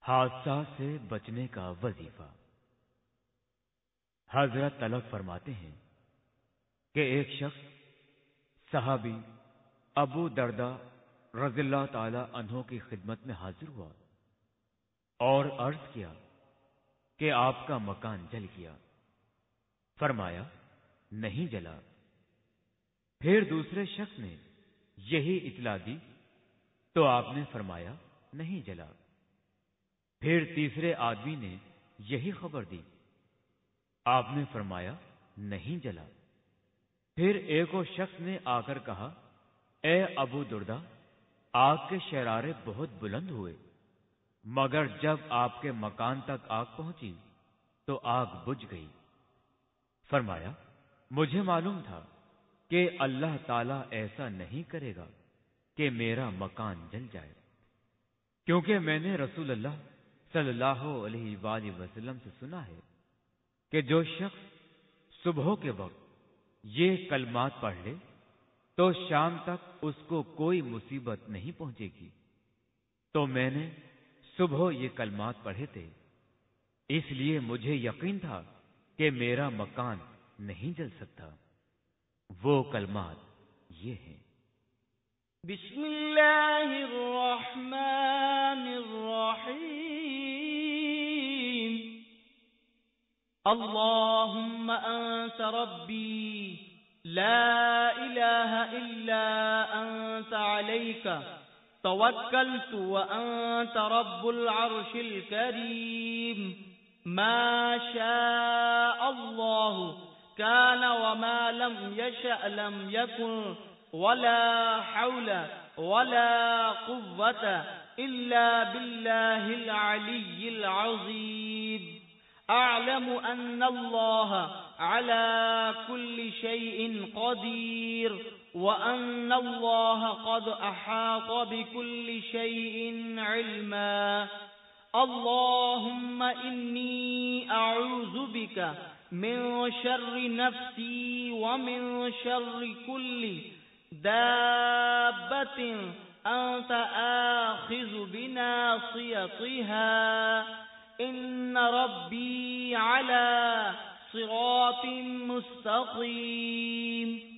حادثہ سے بچنے کا وظیفہ۔ حضرت طلب فرماتے ہیں کہ ایک شخص صحابی ابو دردا رضی اللہ تعالی عنہ کی خدمت میں حاضر ہوا اور عرض کیا کہ آپ کا مکان جل گیا۔ فرمایا، نہیں جلا۔ پھر دوسرے شخص نے یہی اطلاع دی تو آپ نے فرمایا، نہیں جلا۔ پھر تیسرے آدمی نے یہی خبر دی۔ آپ نے فرمایا، نہیں جلا۔ پھر ایک اور شخص نے آ کر کہا، اے ابو دردا، آگ کے شرارے بہت بلند ہوئے، مگر جب آپ کے مکان تک آگ پہنچی تو آگ بجھ گئی۔ فرمایا، مجھے معلوم تھا کہ اللہ تعالی ایسا نہیں کرے گا کہ میرا مکان جل جائے، کیونکہ میں نے رسول اللہ صلی اللہ علیہ وآلہ وسلم سے سنا ہے کہ جو شخص صبح کے وقت یہ کلمات پڑھ لے تو شام تک اس کو کوئی مصیبت نہیں پہنچے گی۔ تو میں نے صبح یہ کلمات پڑھے تھے۔ اس لیے مجھے یقین تھا کہ میرا مکان نہیں جل سکتا۔ وہ کلمات یہ ہیں۔ بسم اللہ الرحمن الرحیم۔ اللهم أنت ربي لا إله إلا أنت عليك توكلت وأنت رب العرش الكريم ما شاء الله كان وما لم يشأ لم يكن ولا حول ولا قوة إلا بالله العلي العظيم أعلم أن الله على كل شيء قدير وأن الله قد أحاط بكل شيء علما. اللهم إني أعوذ بك من شر نفسي ومن شر كل دابة أنت آخذ بناصيتها. ان ربی علی صراط مستقیم